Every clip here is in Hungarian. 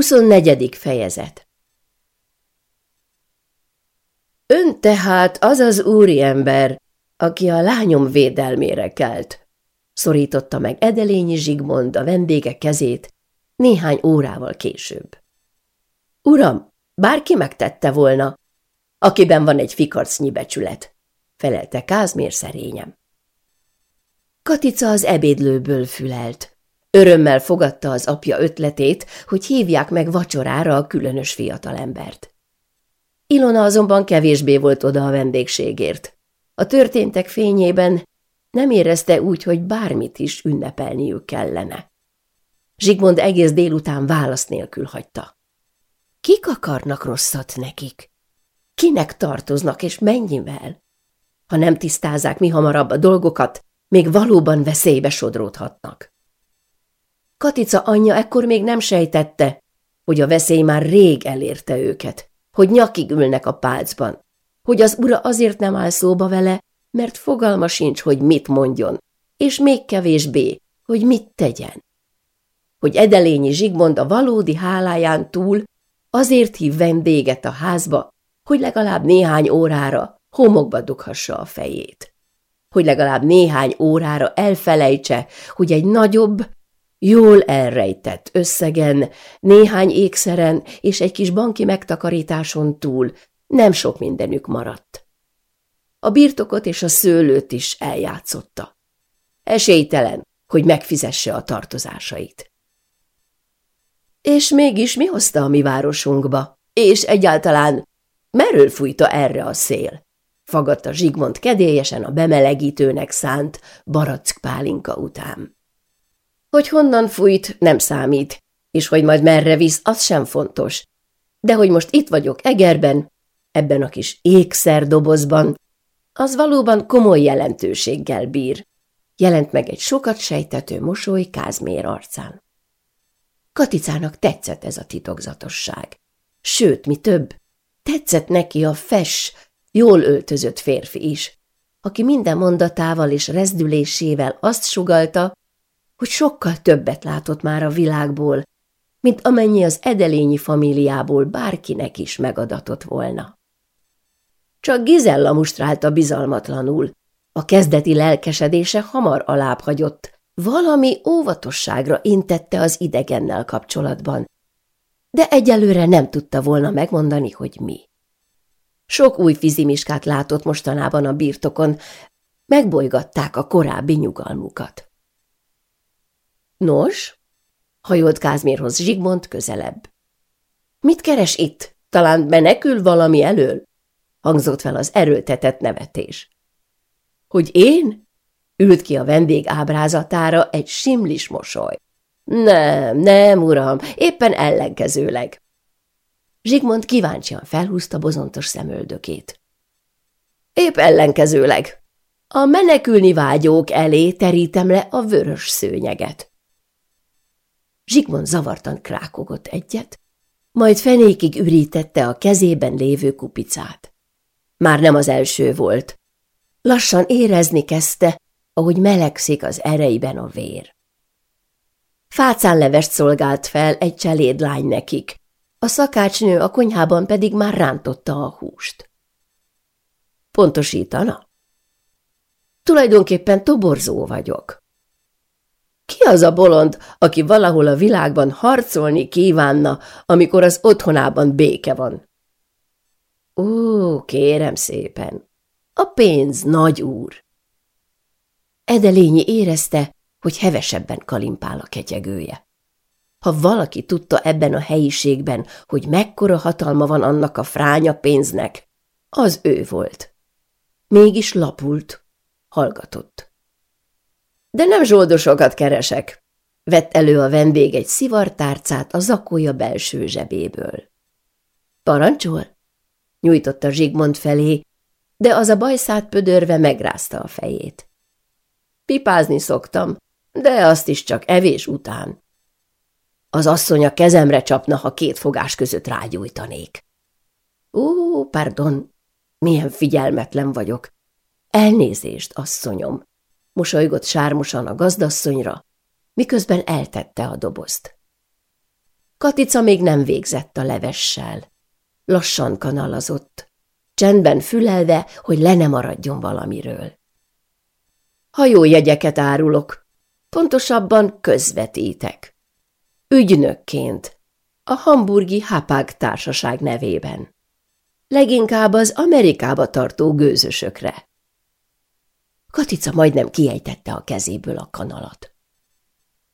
24. fejezet Ön tehát az az úriember, aki a lányom védelmére kelt, szorította meg Edelényi Zsigmond a vendége kezét néhány órával később. Uram, bárki megtette volna, akiben van egy fikarcnyi becsület, felelte Kázmér szerényem. Katica az ebédlőből fülelt. Örömmel fogadta az apja ötletét, hogy hívják meg vacsorára a különös fiatalembert. Ilona azonban kevésbé volt oda a vendégségért. A történtek fényében nem érezte úgy, hogy bármit is ünnepelniük kellene. Zsigmond egész délután válasz nélkül hagyta. Kik akarnak rosszat nekik? Kinek tartoznak és mennyivel? Ha nem tisztázák mi hamarabb a dolgokat, még valóban veszélybe sodródhatnak. Katica anyja ekkor még nem sejtette, hogy a veszély már rég elérte őket, hogy nyakig ülnek a pálcban, hogy az ura azért nem áll szóba vele, mert fogalma sincs, hogy mit mondjon, és még kevésbé, hogy mit tegyen. Hogy Edelényi Zsigmond a valódi háláján túl azért hív vendéget a házba, hogy legalább néhány órára homokba dughassa a fejét. Hogy legalább néhány órára elfelejtse, hogy egy nagyobb, Jól elrejtett összegen, néhány ékszeren és egy kis banki megtakarításon túl nem sok mindenük maradt. A birtokot és a szőlőt is eljátszotta. Esélytelen, hogy megfizesse a tartozásait. És mégis mi hozta a mi városunkba? És egyáltalán merről fújta erre a szél? Fagadta Zsigmond kedélyesen a bemelegítőnek szánt barack pálinka után. Hogy honnan fújt, nem számít, és hogy majd merre visz, az sem fontos. De hogy most itt vagyok Egerben, ebben a kis ékszerdobozban, az valóban komoly jelentőséggel bír. Jelent meg egy sokat sejtető mosoly Kázmér arcán. Katicának tetszett ez a titokzatosság. Sőt, mi több, tetszett neki a fes, jól öltözött férfi is, aki minden mondatával és rezdülésével azt sugalta, hogy sokkal többet látott már a világból, mint amennyi az edelényi famíliából bárkinek is megadatott volna. Csak Gizella mustrálta bizalmatlanul, a kezdeti lelkesedése hamar alább hagyott, valami óvatosságra intette az idegennel kapcsolatban, de egyelőre nem tudta volna megmondani, hogy mi. Sok új fizimiskát látott mostanában a birtokon, megbolygatták a korábbi nyugalmukat. Nos? Hajolt Kázmérhoz Zsigmond közelebb. Mit keres itt? Talán menekül valami elől? Hangzott fel az erőltetett nevetés. Hogy én? Ült ki a vendég ábrázatára egy simlis mosoly. Nem, nem, uram, éppen ellenkezőleg. Zsigmond kíváncsian felhúzta bozontos szemöldökét. Épp ellenkezőleg. A menekülni vágyók elé terítem le a vörös szőnyeget. Zsigmond zavartan krákogott egyet, majd fenékig ürítette a kezében lévő kupicát. Már nem az első volt. Lassan érezni kezdte, ahogy melegszik az ereiben a vér. Fácán levest szolgált fel egy cselédlány nekik, a szakácsnő a konyhában pedig már rántotta a húst. Pontosítana? Tulajdonképpen toborzó vagyok. Az a bolond, aki valahol a világban harcolni kívánna, amikor az otthonában béke van? Ó, kérem szépen, a pénz nagy úr. Edelényi érezte, hogy hevesebben kalimpál a ketyegője. Ha valaki tudta ebben a helyiségben, hogy mekkora hatalma van annak a fránya pénznek, az ő volt. Mégis lapult, hallgatott. De nem zsoldosokat keresek. Vett elő a vendég egy szivartárcát a zakója belső zsebéből. Parancsol? Nyújtotta Zsigmond felé, de az a bajszát pödörve megrázta a fejét. Pipázni szoktam, de azt is csak evés után. Az asszony a kezemre csapna, ha két fogás között rágyújtanék. Ó, pardon, milyen figyelmetlen vagyok. Elnézést, asszonyom mosolygott sármosan a gazdasszonyra, miközben eltette a dobozt. Katica még nem végzett a levessel. Lassan kanalazott, csendben fülelve, hogy le ne maradjon valamiről. Hajójegyeket árulok, pontosabban közvetítek. Ügynökként, a hamburgi Hapag társaság nevében. Leginkább az Amerikába tartó gőzösökre. Katica majdnem kiejtette a kezéből a kanalat.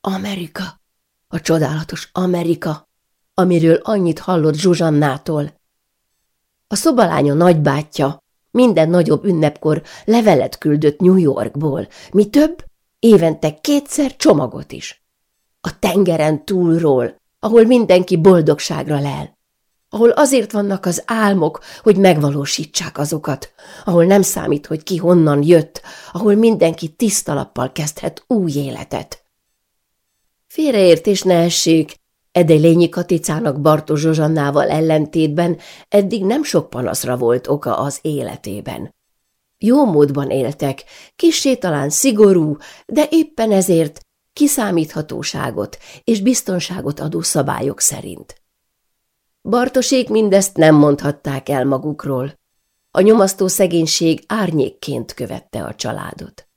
Amerika, a csodálatos Amerika, amiről annyit hallott Zsuzsannától. A szobalánya nagybátyja minden nagyobb ünnepkor levelet küldött New Yorkból, mi több, évente kétszer csomagot is. A tengeren túlról, ahol mindenki boldogságra lel, ahol azért vannak az álmok, hogy megvalósítsák azokat, ahol nem számít, hogy ki honnan jött, ahol mindenki tisztalappal kezdhet új életet. Félreértés ne essék, Edelényi Katicának Bartos Zsuzsannával ellentétben eddig nem sok panaszra volt oka az életében. Jó módban éltek, kissé talán szigorú, de éppen ezért kiszámíthatóságot és biztonságot adó szabályok szerint. Bartosék mindezt nem mondhatták el magukról. A nyomasztó szegénység árnyékként követte a családot.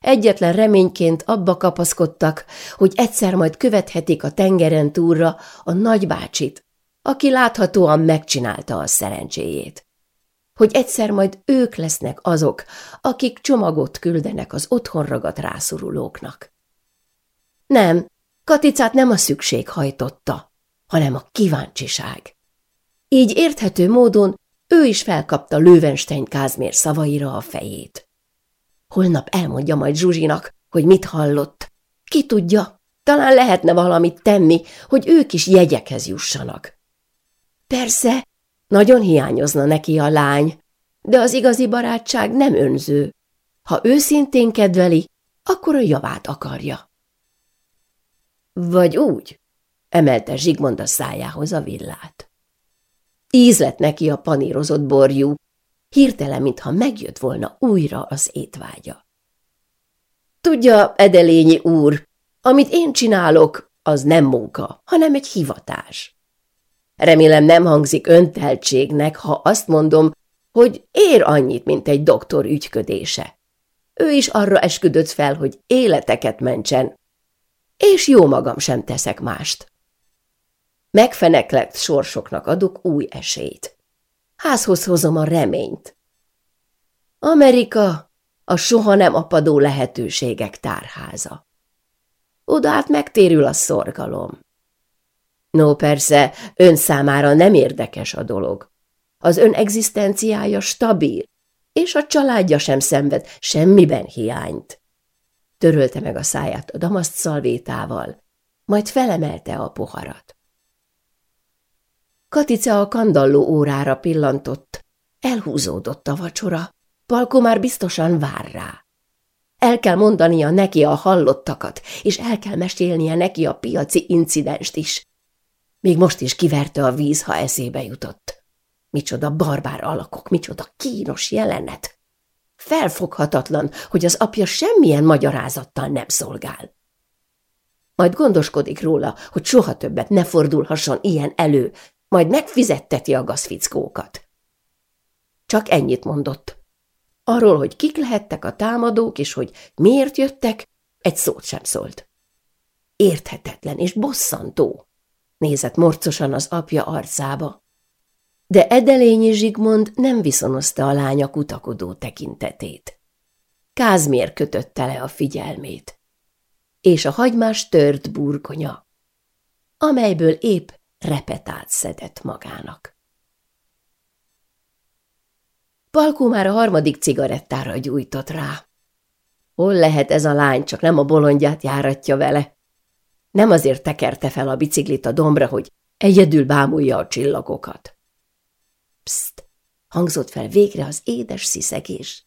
Egyetlen reményként abba kapaszkodtak, hogy egyszer majd követhetik a tengeren túlra a nagybácsit, aki láthatóan megcsinálta a szerencséjét. Hogy egyszer majd ők lesznek azok, akik csomagot küldenek az otthonragat rászorulóknak. Nem, Katicát nem a szükség hajtotta, hanem a kíváncsiság. Így érthető módon ő is felkapta Löwenstein Kázmér szavaira a fejét. Holnap elmondja majd Zsuzsinak, hogy mit hallott. Ki tudja, talán lehetne valamit tenni, hogy ők is jegyekhez jussanak. Persze, nagyon hiányozna neki a lány, de az igazi barátság nem önző. Ha őszintén kedveli, akkor a javát akarja. Vagy úgy, emelte Zsigmond a szájához a villát. Íz lett neki a panírozott borjú, hirtelen, mintha megjött volna újra az étvágya. Tudja, Edelényi úr, amit én csinálok, az nem munka, hanem egy hivatás. Remélem nem hangzik önteltségnek, ha azt mondom, hogy ér annyit, mint egy doktor ügyködése. Ő is arra esküdött fel, hogy életeket mentsen, és jó magam sem teszek mást. Megfeneklett sorsoknak adok új esélyt. Házhoz hozom a reményt. Amerika a soha nem apadó lehetőségek tárháza. Oda át megtérül a szorgalom. No, persze, ön számára nem érdekes a dolog. Az ön egzisztenciája stabil, és a családja sem szenved semmiben hiányt. Törölte meg a száját a damaszt szalvétával, majd felemelte a poharat. Katica a kandalló órára pillantott. Elhúzódott a vacsora. Palko már biztosan vár rá. El kell mondania neki a hallottakat, és el kell mesélnie neki a piaci incidenst is. Még most is kiverte a víz, ha eszébe jutott. Micsoda barbár alakok, micsoda kínos jelenet. Felfoghatatlan, hogy az apja semmilyen magyarázattal nem szolgál. Majd gondoskodik róla, hogy soha többet ne fordulhasson ilyen elő, majd megfizetteti a gazfickókat. Csak ennyit mondott. Arról, hogy kik lehettek a támadók, és hogy miért jöttek, egy szót sem szólt. Érthetetlen és bosszantó, nézett morcosan az apja arcába. De Edelényi Zsigmond nem viszonozta a lánya kutakodó tekintetét. Kázmér kötötte le a figyelmét, és a hagymás tört burgonya, amelyből épp repetát szedett magának. Palkó már a harmadik cigarettára gyújtott rá. Hol lehet ez a lány, csak nem a bolondját járatja vele? Nem azért tekerte fel a biciklit a dombra, hogy egyedül bámulja a csillagokat. Pszt! Hangzott fel végre az édes sziszegés.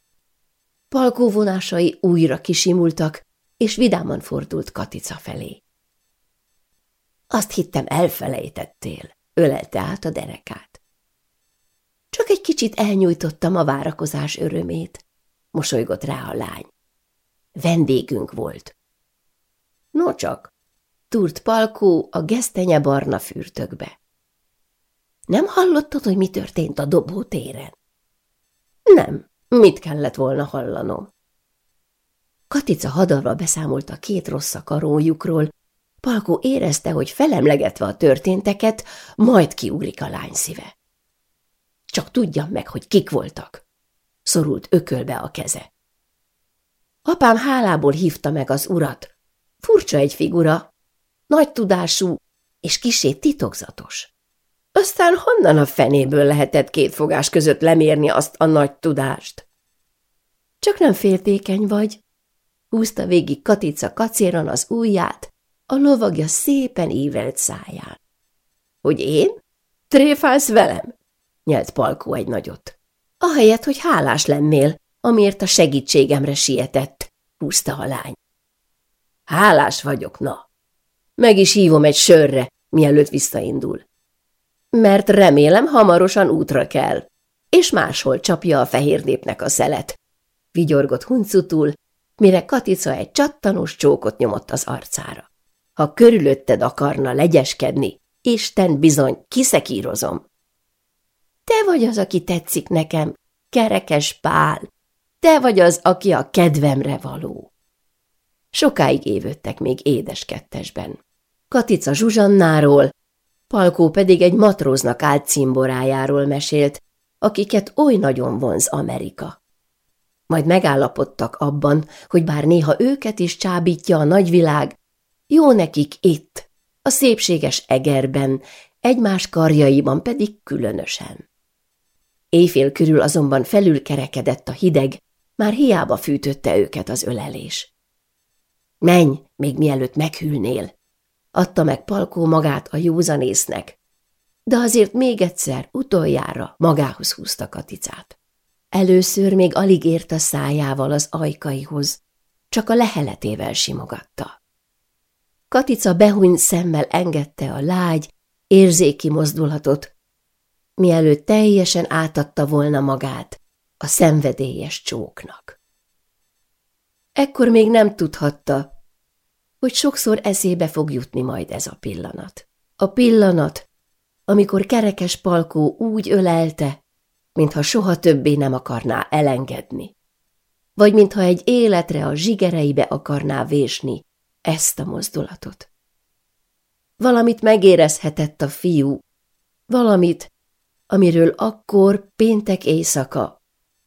Palkó vonásai újra kisimultak, és vidáman fordult Katica felé. Azt hittem elfelejtettél, ölelte át a derekát. Csak egy kicsit elnyújtottam a várakozás örömét, mosolygott rá a lány. Vendégünk volt. No csak, túrt Palkó a gesztenye barna fürtökbe. Nem hallottad, hogy mi történt a dobótéren? Nem, mit kellett volna hallanom? Katica hadarva beszámolt a két rossz karójukról, Palkó érezte, hogy felemlegetve a történteket, majd kiugrik a lány szíve. Csak tudjam meg, hogy kik voltak. Szorult ökölbe a keze. Apám hálából hívta meg az urat. Furcsa egy figura, nagy tudású és kisé titokzatos. Aztán honnan a fenéből lehetett két fogás között lemérni azt a nagy tudást? Csak nem féltékeny vagy, húzta végig Katica kacéran az ujját, a lovagja szépen ívelt száján. Hogy én? Tréfálsz velem? nyelt Palkó egy nagyot. Ahelyett, hogy hálás lennél, amiért a segítségemre sietett, húzta a lány. Hálás vagyok, na. Meg is hívom egy sörre, mielőtt visszaindul. Mert remélem hamarosan útra kell, és máshol csapja a fehér népnek a szelet. Vigyorgott huncutul, mire Katica egy csattanós csókot nyomott az arcára. Ha körülötted akarna legyeskedni, Isten bizony, kiszekírozom. Te vagy az, aki tetszik nekem, kerekes pál. Te vagy az, aki a kedvemre való. Sokáig évődtek még édes kettesben. Katica Zsuzsannáról, Palkó pedig egy matróznak állt cimborájáról mesélt, akiket oly nagyon vonz Amerika. Majd megállapodtak abban, hogy bár néha őket is csábítja a nagyvilág, jó nekik itt, a szépséges egerben, egymás karjaiban pedig különösen. Éjfél körül azonban felülkerekedett a hideg, már hiába fűtötte őket az ölelés. Menj, még mielőtt meghűlnél, adta meg Palkó magát a józanésznek, de azért még egyszer, utoljára magához húzta Katicát. Először még alig ért a szájával az ajkaihoz, csak a leheletével simogatta. Katica behúny szemmel engedte a lágy, érzéki mozdulatot, mielőtt teljesen átadta volna magát a szenvedélyes csóknak. Ekkor még nem tudhatta, hogy sokszor eszébe fog jutni majd ez a pillanat. A pillanat, amikor kerekes palkó úgy ölelte, mintha soha többé nem akarná elengedni, vagy mintha egy életre a zsigereibe akarná vésni ezt a mozdulatot. Valamit megérezhetett a fiú, valamit, amiről akkor péntek éjszaka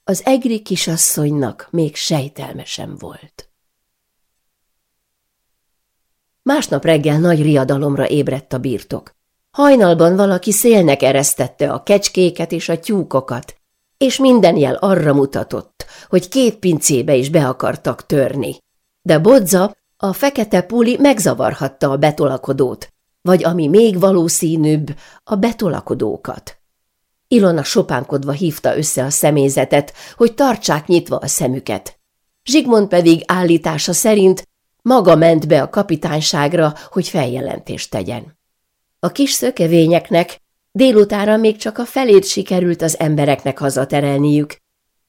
az egri kisasszonynak még sejtelmesem volt. Másnap reggel nagy riadalomra ébredt a birtok. Hajnalban valaki szélnek eresztette a kecskéket és a tyúkokat, és minden jel arra mutatott, hogy két pincébe is be akartak törni. De Bodza, a fekete puli megzavarhatta a betolakodót, vagy ami még valószínűbb, a betolakodókat. Ilona sopánkodva hívta össze a személyzetet, hogy tartsák nyitva a szemüket. Zsigmond pedig állítása szerint maga ment be a kapitányságra, hogy feljelentést tegyen. A kis szökevényeknek délutára még csak a felét sikerült az embereknek hazaterelniük.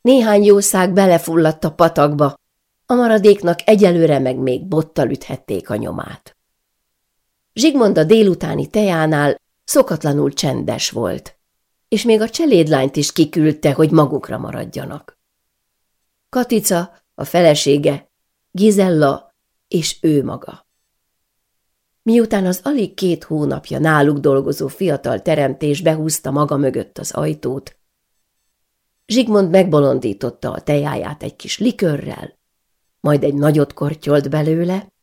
Néhány jószág belefulladt a patakba, a maradéknak egyelőre meg még bottal üthették a nyomát. Zsigmond a délutáni tejánál szokatlanul csendes volt, és még a cselédlányt is kiküldte, hogy magukra maradjanak. Katica, a felesége, Gizella és ő maga. Miután az alig két hónapja náluk dolgozó fiatal teremtés behúzta maga mögött az ajtót, Zsigmond megbolondította a tejáját egy kis likörrel, majd egy nagyot kortyolt belőle,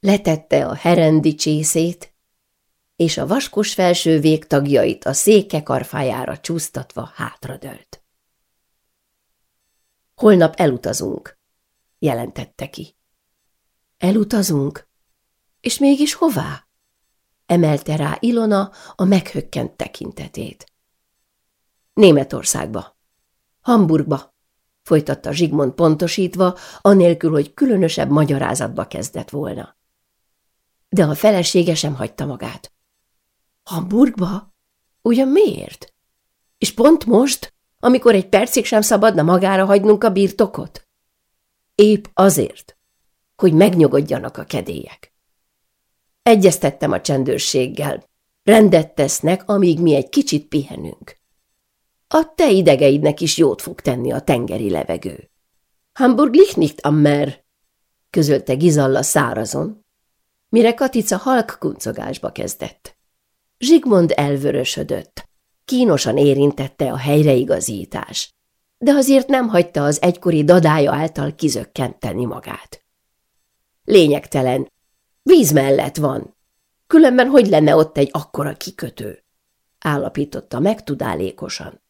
letette a herendi csészét, és a vaskos felső végtagjait a széke karfájára csúsztatva hátradőlt. Holnap elutazunk, jelentette ki. Elutazunk? És mégis hová? Emelte rá Ilona a meghökkent tekintetét. Németországba. Hamburgba, folytatta Zsigmond pontosítva, anélkül, hogy különösebb magyarázatba kezdett volna. De a felesége sem hagyta magát. Hamburgba? Ugyan miért? És pont most, amikor egy percig sem szabadna magára hagynunk a birtokot? Épp azért, hogy megnyugodjanak a kedélyek. Egyeztettem a csendőrséggel. Rendet tesznek, amíg mi egy kicsit pihenünk. A te idegeidnek is jót fog tenni a tengeri levegő. Hamburg liegt nicht am Meer, közölte Gizalla szárazon, mire Katica halk kuncogásba kezdett. Zsigmond elvörösödött. Kínosan érintette a helyreigazítás, de azért nem hagyta az egykori dadája által kizökkenteni magát. Lényegtelen, víz mellett van, különben hogy lenne ott egy akkora kikötő? állapította meg tudálékosan.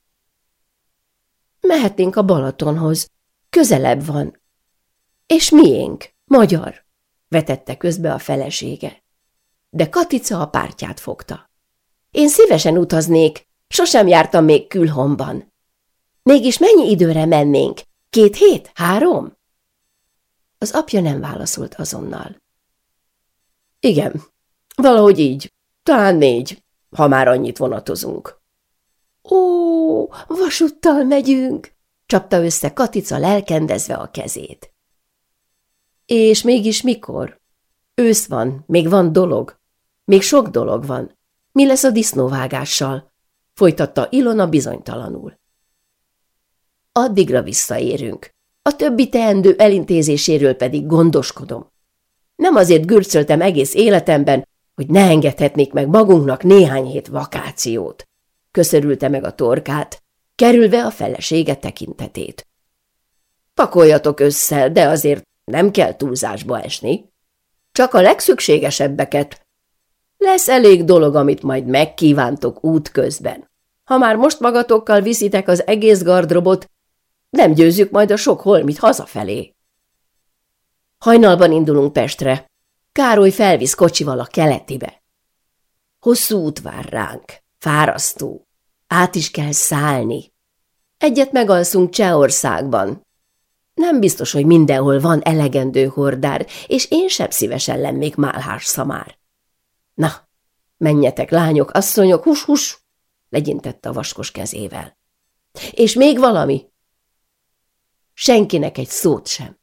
Mehetnénk a Balatonhoz, közelebb van. És miénk, magyar, vetette közbe a felesége. De Katica a pártját fogta. Én szívesen utaznék, sosem jártam még külhomban. Mégis mennyi időre mennénk? Két hét? Három? Az apja nem válaszolt azonnal. Igen, valahogy így. Talán négy, ha már annyit vonatozunk. Ó, vasúttal megyünk, csapta össze Katica lelkendezve a kezét. És mégis mikor? Ősz van, még van dolog. Még sok dolog van. Mi lesz a disznóvágással? Folytatta Ilona bizonytalanul. Addigra visszaérünk. A többi teendő elintézéséről pedig gondoskodom. Nem azért gürcöltem egész életemben, hogy ne engedhetnék meg magunknak néhány hét vakációt. Köszörülte meg a torkát, kerülve a felesége tekintetét. Pakoljatok össze, de azért nem kell túlzásba esni. Csak a legszükségesebbeket. Lesz elég dolog, amit majd megkívántok út közben. Ha már most magatokkal viszitek az egész gardrobot, nem győzzük majd a sok holmit hazafelé. Hajnalban indulunk Pestre. Károly felvisz kocsival a keletibe. Hosszú út vár ránk, fárasztó. Át is kell szállni. Egyet megalszunk Csehországban. Nem biztos, hogy mindenhol van elegendő hordár, és én sem szívesen lennék málhás szamár. Na, menjetek, lányok, asszonyok, hus-hus! legyintette a vaskos kezével. És még valami? Senkinek egy szót sem.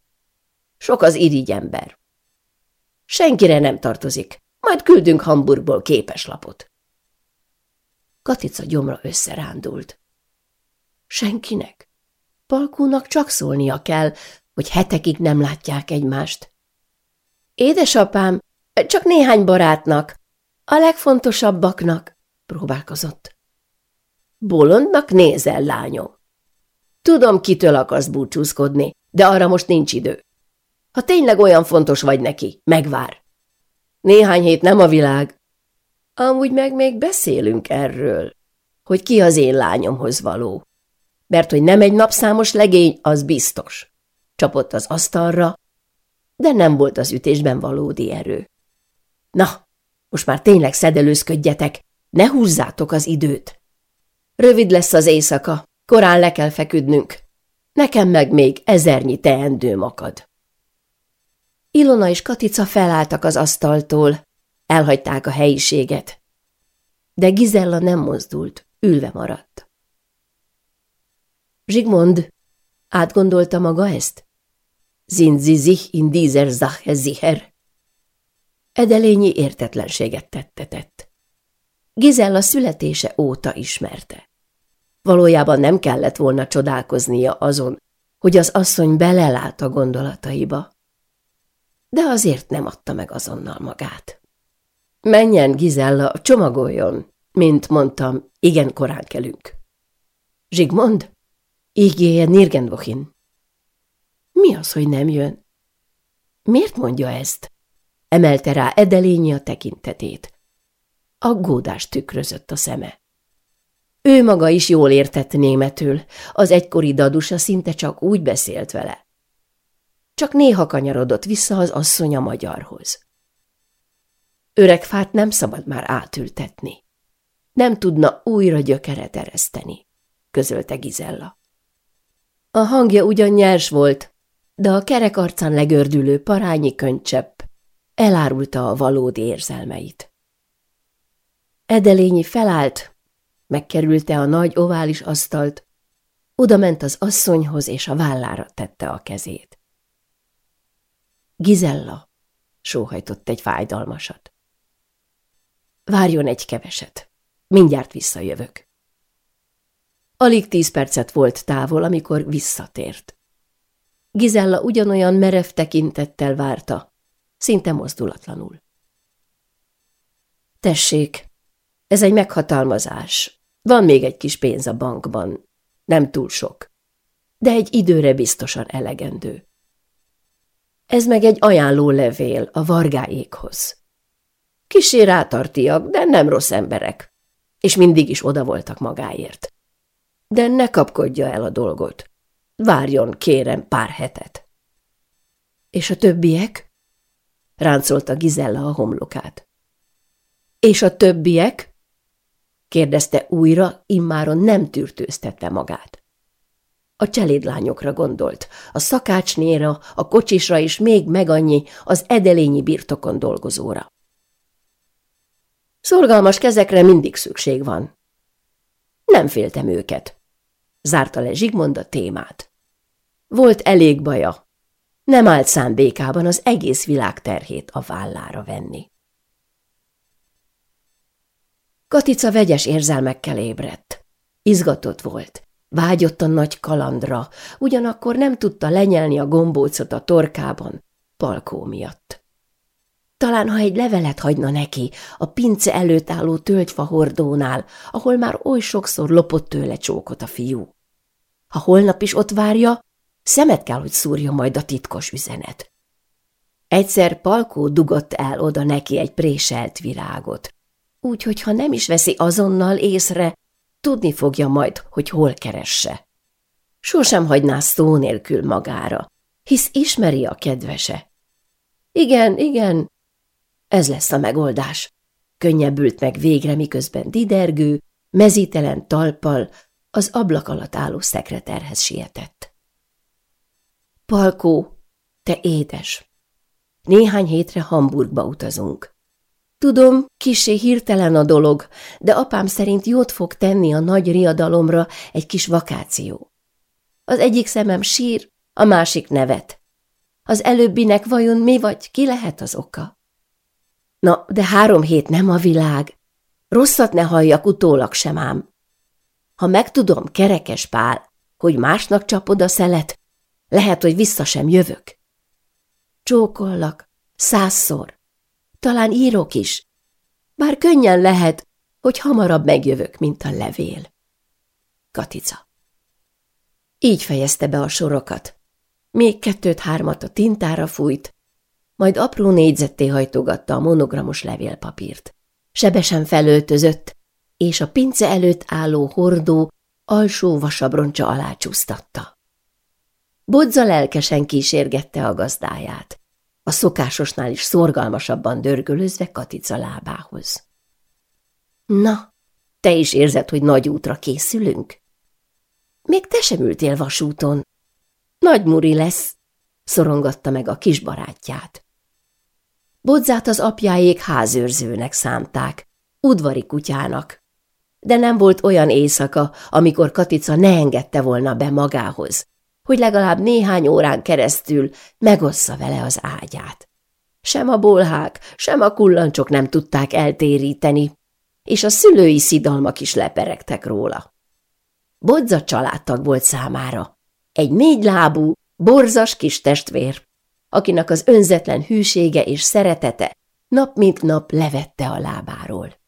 Sok az irigy ember. Senkire nem tartozik, majd küldünk Hamburgból képeslapot. Katica gyomra összerándult. Senkinek? Palkúnak csak szólnia kell, hogy hetekig nem látják egymást. Édesapám, csak néhány barátnak, a legfontosabbaknak, próbálkozott. Bolondnak nézel, lányom. Tudom, kitől akarsz búcsúzkodni, de arra most nincs idő. Ha tényleg olyan fontos vagy neki, megvár. Néhány hét nem a világ. Amúgy meg még beszélünk erről, hogy ki az én lányomhoz való. Mert hogy nem egy napszámos legény, az biztos. Csapott az asztalra, de nem volt az ütésben valódi erő. Na, most már tényleg szedelőzködjetek, ne húzzátok az időt. Rövid lesz az éjszaka, korán le kell feküdnünk. Nekem meg még ezernyi teendőm akad. Ilona és Katica felálltak az asztaltól, elhagyták a helyiséget. De Gizella nem mozdult, ülve maradt. Zsigmond, átgondolta maga ezt? Sind Sie in dieser Sache sicher? Edelényi értetlenséget tettetett. Gizella születése óta ismerte. Valójában nem kellett volna csodálkoznia azon, hogy az asszony belelát a gondolataiba de azért nem adta meg azonnal magát. Menjen, Gizella, csomagoljon, mint mondtam, igen korán kelünk. Zsigmond? Ígéje Nirgenvochin. Mi az, hogy nem jön? Miért mondja ezt? Emelte rá Edelényi a tekintetét. Aggódást tükrözött a szeme. Ő maga is jól értett németül, az egykori dadusa szinte csak úgy beszélt vele csak néha kanyarodott vissza az asszony a magyarhoz. Öreg fát nem szabad már átültetni. Nem tudna újra gyökeret ereszteni, közölte Gizella. A hangja ugyan nyers volt, de a kerek arcán legördülő parányi könycsepp elárulta a valódi érzelmeit. Edelényi felállt, megkerülte a nagy ovális asztalt, oda ment az asszonyhoz, és a vállára tette a kezét. Gizella, sóhajtott egy fájdalmasat. Várjon egy keveset. Mindjárt visszajövök. Alig tíz percet volt távol, amikor visszatért. Gizella ugyanolyan merev tekintettel várta, szinte mozdulatlanul. Tessék, ez egy meghatalmazás. Van még egy kis pénz a bankban. Nem túl sok. De egy időre biztosan elegendő. Ez meg egy ajánló levél a vargáékhoz. Kisé rátartiak, de nem rossz emberek, és mindig is oda voltak magáért. De ne kapkodja el a dolgot. Várjon, kérem, pár hetet. És a többiek? Ráncolta Gizella a homlokát. És a többiek? kérdezte újra, immáron nem tűrtőztette magát. A cselédlányokra gondolt, a szakácsnéra, a kocsisra és még megannyi az edelényi birtokon dolgozóra. Szorgalmas kezekre mindig szükség van. Nem féltem őket. Zárta le Zsigmond a témát. Volt elég baja. Nem állt szándékában az egész világ terhét a vállára venni. Katica vegyes érzelmekkel ébredt. Izgatott volt, vágyott a nagy kalandra, ugyanakkor nem tudta lenyelni a gombócot a torkában, palkó miatt. Talán, ha egy levelet hagyna neki a pince előtt álló tölgyfa hordónál, ahol már oly sokszor lopott tőle csókot a fiú. Ha holnap is ott várja, szemet kell, hogy szúrja majd a titkos üzenet. Egyszer Palkó dugott el oda neki egy préselt virágot, úgyhogy ha nem is veszi azonnal észre, tudni fogja majd, hogy hol keresse. Sosem hagyná szó nélkül magára, hisz ismeri a kedvese. Igen, igen, ez lesz a megoldás. Könnyebbült meg végre, miközben didergő, mezítelen talpal az ablak alatt álló szekreterhez sietett. Palkó, te édes! Néhány hétre Hamburgba utazunk. Tudom, kisé hirtelen a dolog, de apám szerint jót fog tenni a nagy riadalomra egy kis vakáció. Az egyik szemem sír, a másik nevet. Az előbbinek vajon mi vagy, ki lehet az oka? Na, de három hét nem a világ. Rosszat ne halljak utólag sem ám. Ha megtudom, kerekes pál, hogy másnak csapod a szelet, lehet, hogy vissza sem jövök. Csókollak, százszor. Talán írok is. Bár könnyen lehet, hogy hamarabb megjövök, mint a levél. Katica. Így fejezte be a sorokat. Még kettőt-hármat a tintára fújt, majd apró négyzetté hajtogatta a monogramos levélpapírt. Sebesen felöltözött, és a pince előtt álló hordó alsó vasabroncsa alá csúsztatta. Bodza lelkesen kísérgette a gazdáját, a szokásosnál is szorgalmasabban dörgölözve Katica lábához. Na, te is érzed, hogy nagy útra készülünk? Még te sem ültél vasúton. Nagy muri lesz, szorongatta meg a kis barátját. Bodzát az apjáék házőrzőnek szánták, udvari kutyának. De nem volt olyan éjszaka, amikor Katica ne engedte volna be magához, hogy legalább néhány órán keresztül megossza vele az ágyát. Sem a bolhák, sem a kullancsok nem tudták eltéríteni, és a szülői szidalmak is leperegtek róla. Bodza családtag volt számára, egy négylábú, borzas kis testvér, akinek az önzetlen hűsége és szeretete nap mint nap levette a lábáról.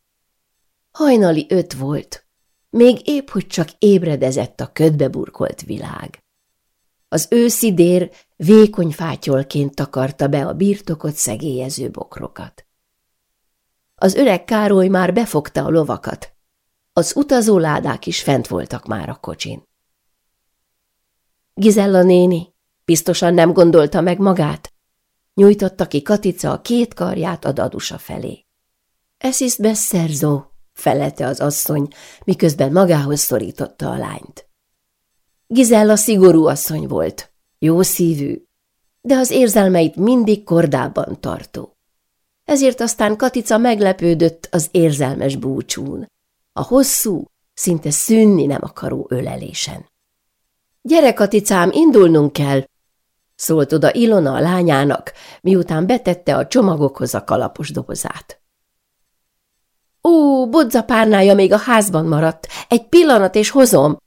Hajnali öt volt, még épp, hogy csak ébredezett a ködbe burkolt világ. Az őszi dér vékony fátyolként takarta be a birtokot szegélyező bokrokat. Az öreg Károly már befogta a lovakat, az utazóládák is fent voltak már a kocsin. Gizella néni, Biztosan nem gondolta meg magát. Nyújtotta ki Katica a két karját a dadusa felé. Ez is beszerzó, felelte az asszony, miközben magához szorította a lányt. Gizella szigorú asszony volt, jó szívű, de az érzelmeit mindig kordában tartó. Ezért aztán Katica meglepődött az érzelmes búcsún, a hosszú, szinte szűnni nem akaró ölelésen. – Gyere, Katicám, indulnunk kell! Szólt oda Ilona a lányának, miután betette a csomagokhoz a kalapos dobozát. Ó, bodza párnája még a házban maradt, egy pillanat és hozom!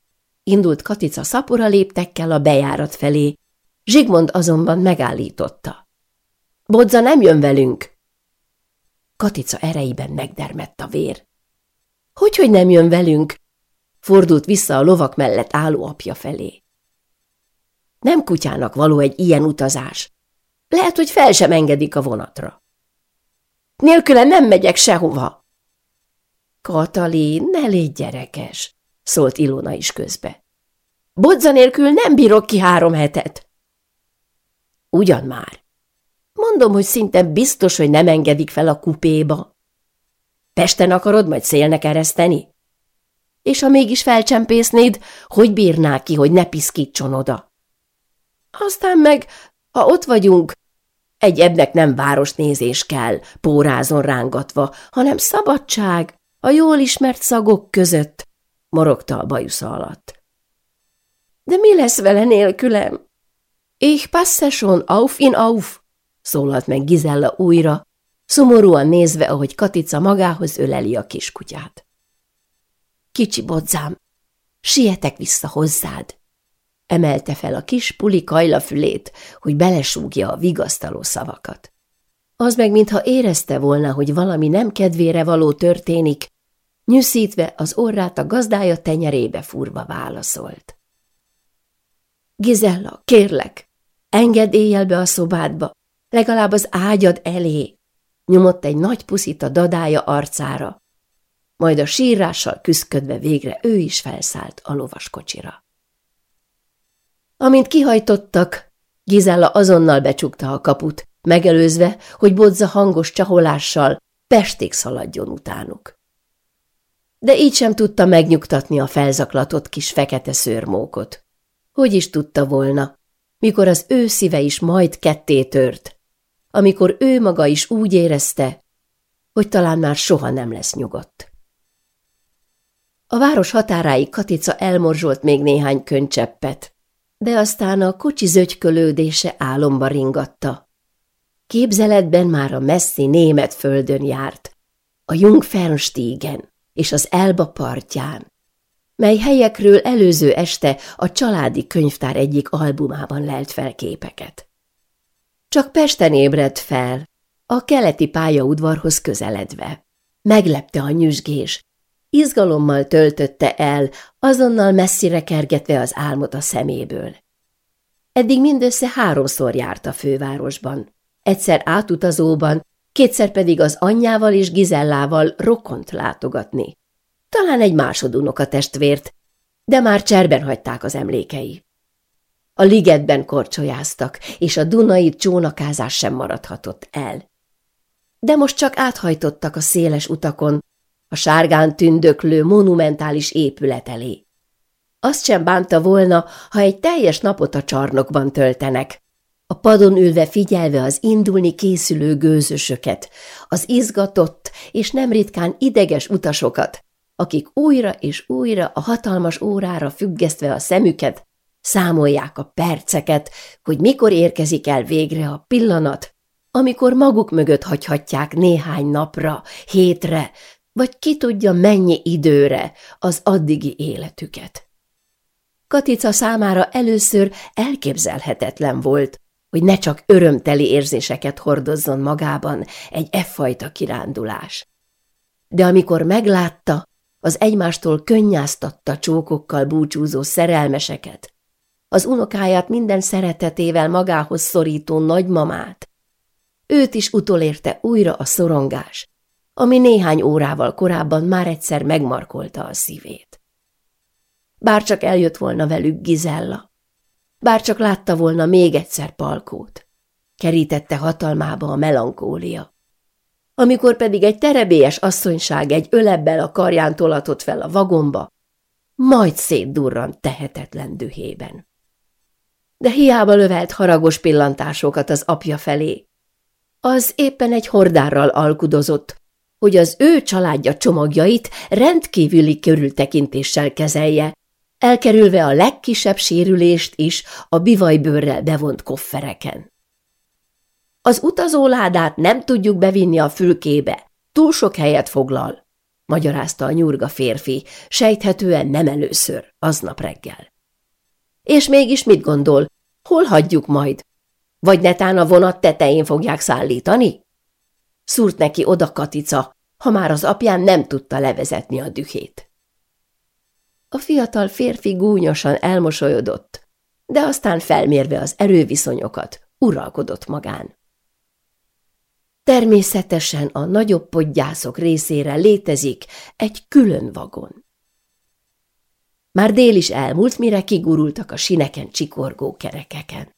Indult Katica szapora léptekkel a bejárat felé, Zsigmond azonban megállította. Bodza nem jön velünk! Katica ereiben megdermett a vér. Hogyhogy hogy nem jön velünk? Fordult vissza a lovak mellett álló apja felé. Nem kutyának való egy ilyen utazás. Lehet, hogy fel sem engedik a vonatra. Nélküle nem megyek sehova. Katalin, ne légy gyerekes, szólt Ilona is közbe. Bodza nélkül nem bírok ki három hetet. Ugyan már. Mondom, hogy szinte biztos, hogy nem engedik fel a kupéba. Pesten akarod majd szélnek ereszteni? És ha mégis felcsempésznéd, hogy bírná ki, hogy ne piszkítson oda? Aztán meg, ha ott vagyunk, egy ebnek nem városnézés kell, pórázon rángatva, hanem szabadság, a jól ismert szagok között, morogta a bajusza alatt. De mi lesz vele nélkülem? Ich passe schon auf in auf, szólalt meg Gizella újra, szomorúan nézve, ahogy Katica magához öleli a kiskutyát. Kicsi bodzám, sietek vissza hozzád, emelte fel a kis puli kajlafülét, hogy belesúgja a vigasztaló szavakat. Az meg, mintha érezte volna, hogy valami nem kedvére való történik, nyűszítve az orrát a gazdája tenyerébe furva válaszolt. Gizella, kérlek, engedd éjjel be a szobádba, legalább az ágyad elé, nyomott egy nagy puszit a dadája arcára, majd a sírással küszködve végre ő is felszállt a lovaskocsira. Amint kihajtottak, Gizella azonnal becsukta a kaput, megelőzve, hogy Bodza hangos csaholással pesték szaladjon utánuk. De így sem tudta megnyugtatni a felzaklatott kis fekete szőrmókot. Hogy is tudta volna, mikor az ő szíve is majd ketté tört, amikor ő maga is úgy érezte, hogy talán már soha nem lesz nyugodt. A város határáig Katica elmorzsolt még néhány könycseppet, de aztán a kocsi zögykölődése álomba ringatta. Képzeletben már a messzi német földön járt, a Jungfernstiegen és az Elba partján, mely helyekről előző este a családi könyvtár egyik albumában lelt fel képeket. Csak Pesten ébredt fel, a keleti pályaudvarhoz közeledve. Meglepte a nyüzsgés, izgalommal töltötte el, azonnal messzire kergetve az álmot a szeméből. Eddig mindössze háromszor járt a fővárosban, egyszer átutazóban, kétszer pedig az anyjával és Gizellával rokont látogatni. Talán egy másodunoka testvért, de már cserben hagyták az emlékei. A ligetben korcsolyáztak, és a Dunai csónakázás sem maradhatott el. De most csak áthajtottak a széles utakon, a sárgán tündöklő monumentális épület elé. Azt sem bánta volna, ha egy teljes napot a csarnokban töltenek, a padon ülve figyelve az indulni készülő gőzösöket, az izgatott és nem ritkán ideges utasokat, akik újra és újra a hatalmas órára függesztve a szemüket, számolják a perceket, hogy mikor érkezik el végre a pillanat, amikor maguk mögött hagyhatják néhány napra, hétre, vagy ki tudja mennyi időre az addigi életüket. Katica számára először elképzelhetetlen volt, hogy ne csak örömteli érzéseket hordozzon magában egy effajta kirándulás. De amikor meglátta az egymástól könnyáztatta csókokkal búcsúzó szerelmeseket, az unokáját minden szeretetével magához szorító nagymamát, őt is utolérte újra a szorongás, ami néhány órával korábban már egyszer megmarkolta a szívét. Bárcsak eljött volna velük Gizella, bárcsak látta volna még egyszer Palkót, kerítette hatalmába a melankólia. Amikor pedig egy terebélyes asszonyság egy ölebbel a karján tolatott fel a vagomba, majd szétdurrant tehetetlen dühében. De hiába lövelt haragos pillantásokat az apja felé. Az éppen egy hordárral alkudozott, hogy az ő családja csomagjait rendkívüli körültekintéssel kezelje, elkerülve a legkisebb sérülést is a bivajbőrrel bevont koffereken. Az utazóládát nem tudjuk bevinni a fülkébe, túl sok helyet foglal, magyarázta a nyurga férfi, sejthetően nem először, aznap reggel. És mégis mit gondol, hol hagyjuk majd? Vagy netán a vonat tetején fogják szállítani? Szúrt neki oda Katica, ha már az apján nem tudta levezetni a dühét. A fiatal férfi gúnyosan elmosolyodott, de aztán felmérve az erőviszonyokat, uralkodott magán. Természetesen a nagyobb podgyászok részére létezik egy külön vagon. Már dél is elmúlt, mire kigurultak a sineken csikorgó kerekeken.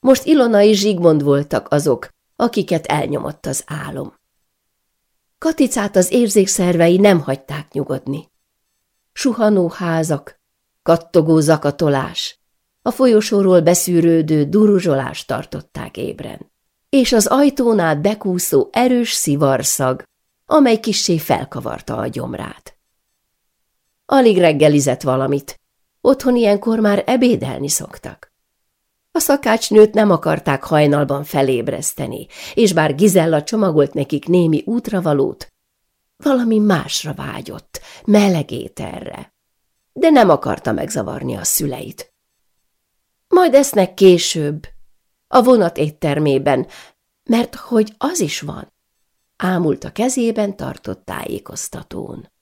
Most Ilona és Zsigmond voltak azok, akiket elnyomott az álom. Katicát az érzékszervei nem hagyták nyugodni. Suhanó házak, kattogó zakatolás, a folyosóról beszűrődő duruzsolást tartották ébren, és az ajtónál bekúszó erős szivarszag, amely kissé felkavarta a gyomrát. Alig reggelizett valamit, otthon ilyenkor már ebédelni szoktak. A szakácsnőt nem akarták hajnalban felébreszteni, és bár Gizella csomagolt nekik némi útravalót, valami másra vágyott, melegét erre, de nem akarta megzavarni a szüleit. Majd esznek később, a vonat éttermében, mert hogy az is van, ámult a kezében tartott tájékoztatón.